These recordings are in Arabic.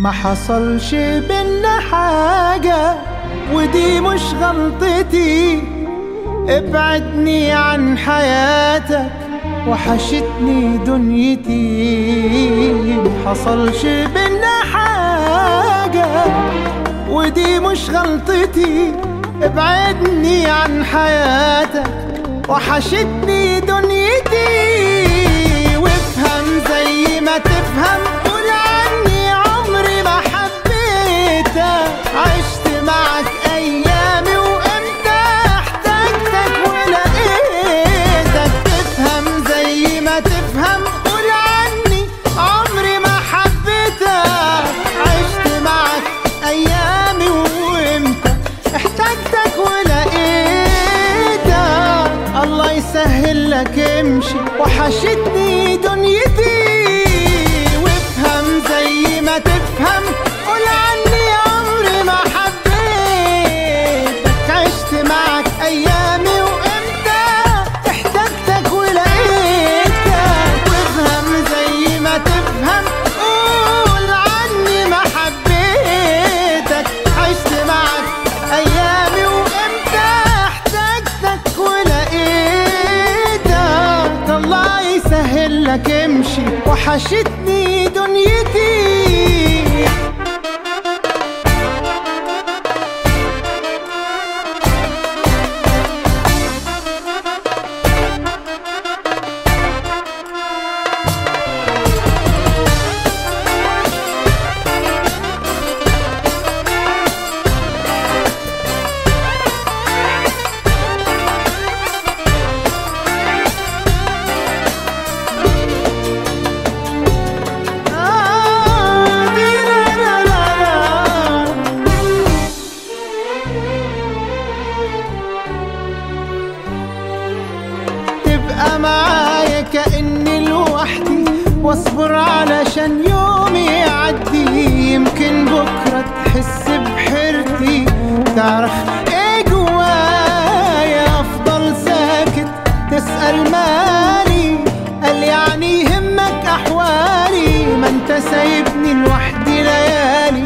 ما حصلش بينا حاجة ودي مش غلطتي. ابعدني عن حياتك وحشتني دنيتي. ما حصلش بينا حاجة ودي مش غلطتي. ابعدني عن حياتك وحشتني دنيتي. وحشتني لك امشي وحشتني دنيتي. معايا كأني لوحدي واصبر علشان يومي يعدي. يمكن بكرة تحس بحيرتي. تعرف إيه جوايا؟ أفضل ساكت تسأل مالي. قال يعني يهمك أحوالي. ما أنت سايبني لوحدي ليالي.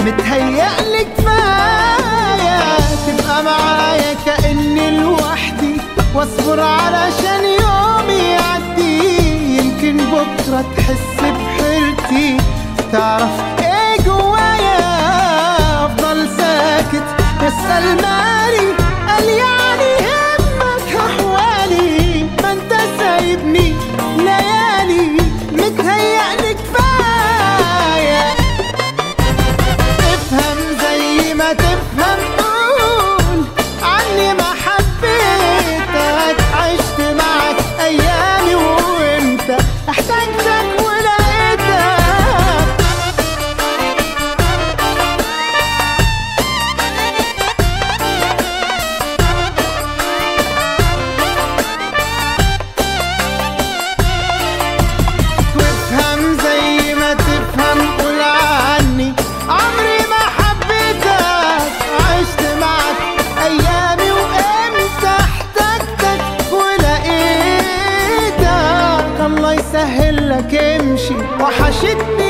متهيألي كفاية تبقى معايا كأني لوحدي. واصبر علشان بكرة تحس بحيرتي تعرف لك امشي. وحشتني